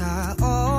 star. Oh.